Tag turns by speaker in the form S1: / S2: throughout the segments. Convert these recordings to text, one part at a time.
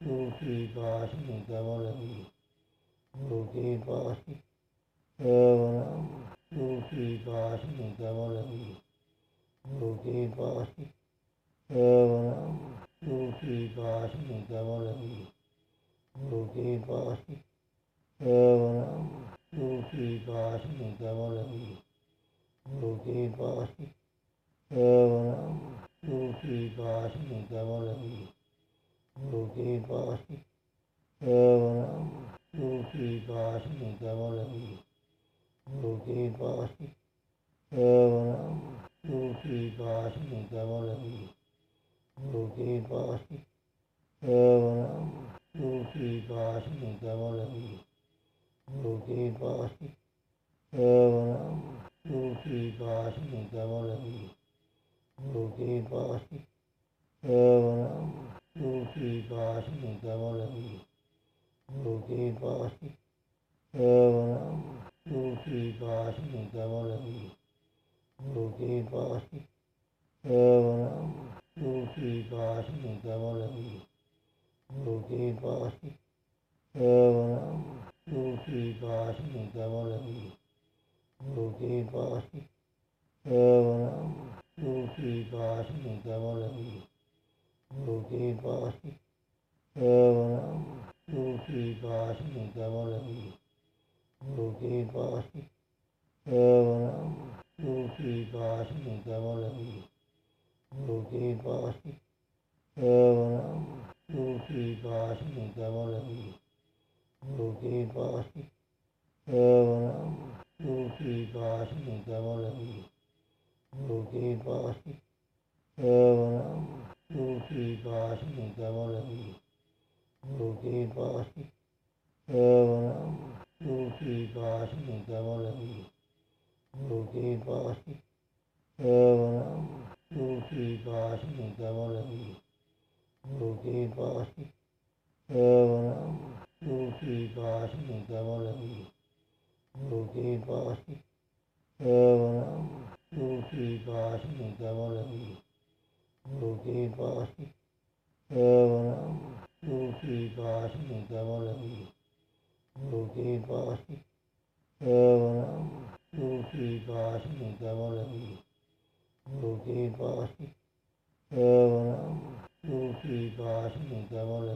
S1: ان پاس ہی قبر ہے ان پاس ہے پاس ہی قبر ہے ان پاس ہے پاس ہی قبر ہے ان پاس ہے پاس ہی قبر ہے ان پاس ہے پاس ہی قبر ہے کی کی کی رام کی کی رام کی کی رام کی کی رام ਆਸੀ ਕੇਵਲ ਹੀ ਗੁਰੂ ਕੀ ਪਾਸੀ ਕੇਵਲ ਗੁਰੂ ਕੀ ਪਾਸੀ ਕੇਵਲ ਹੀ ਗੁਰੂ ਕੀ ਪਾਸੀ ਕੇਵਲ ਗੁਰੂ ਕੀ ਪਾਸੀ ਕੇਵਲ ਹੀ ਗੁਰੂ ਕੀ ਪਾਸੀ ਕੇਵਲ ਗੁਰੂ ਕੀ ਪਾਸੀ ਕੇਵਲ ਹੀ ਗੁਰੂ ਕੀ ਪਾਸੀ ਕੇਵਲ ਗੁਰੂ ਕੀ ਪਾਸੀ ਕੇਵਲ ਹੀ ਗੁਰੂ ਕੀ ਪਾਸੀ پاسی کمرم روکی پاسی کمرم کمرم روکی پاسی کمرم روکی پاسی کمرم روکی پاسی کمرم روکی پاسی کمرم روکی پاسی کمرم روکی پاسی کمرم روکی پاسی کمرم روکی پاسی کمرم روکی پاسی کمرم ان کی بات ہی قبل ہی ان کی بات ہی کی بات ہی قبل کی بات ہی کی بات ہی قبل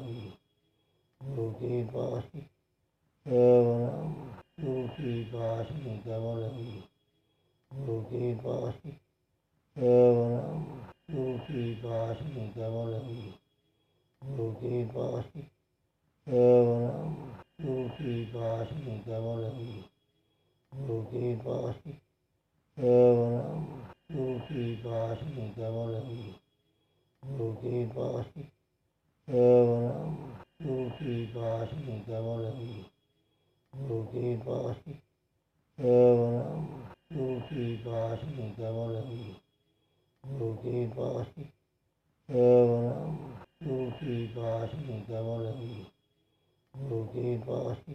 S1: کی بات ہی کی بات ہی قبل کی بات ہی کی بات ہی قبل کی باہی گرو کی باہی گوری گرو کی باہی گرو کی باہی گوری گرو کی باہی گرو کی باہی گوری گرو کی باہی گرو کی باہی گوری گرو کی باہی کی پاس قبر ہے گرو کی پاس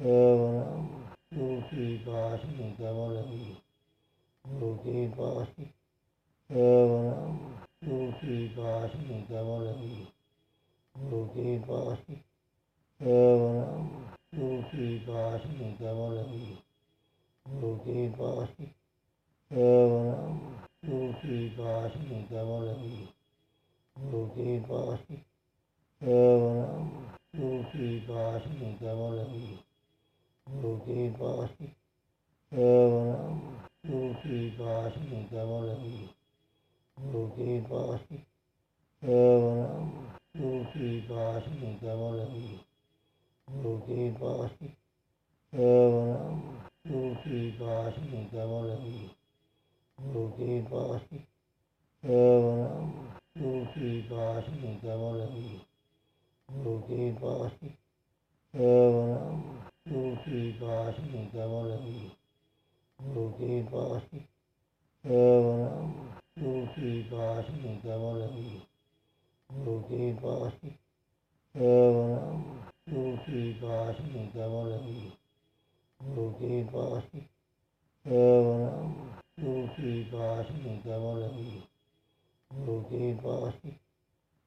S1: رام گرو کی پاس قبر ہے گرو کی پاس رام گرو کی پاس قبر ہے گرو کی پاس رام گرو کی پاس قبر ہے گرو کی پاس رام گرو کی پاس قبر ہے گرو کی پاس رام گرو کی پاس قبر ہے کمرم روکی پاسی کمرم روکی پاسی کمرم روکی پاسی کمرم روکی پاسی کمرم روکی پاسی کمرم روکی پاسی کمرم روکی پاسی کمرم روکی پاسی کمرم روکی پاسی کمرم روکی پاسی کمرم روکی پاسی کمرم روکی کی پاس ہی کیول ہوں گرو کے پاس ہی کیولم گرو کی پاس ہی کیول ہوں گرو کے پاس ہی کیولم گرو کی پاس ہی کیول ہوں گرو کے پاس کی پاس ہی کیول ہوں گرو کے پاس کی پاس ہی کی باہی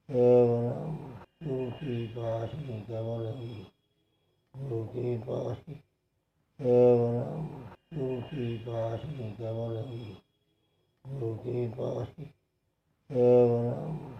S1: رام گرو کی باہی کمل گرو کی باہی رام گرو کی باہی کمل گرو کی باہی رام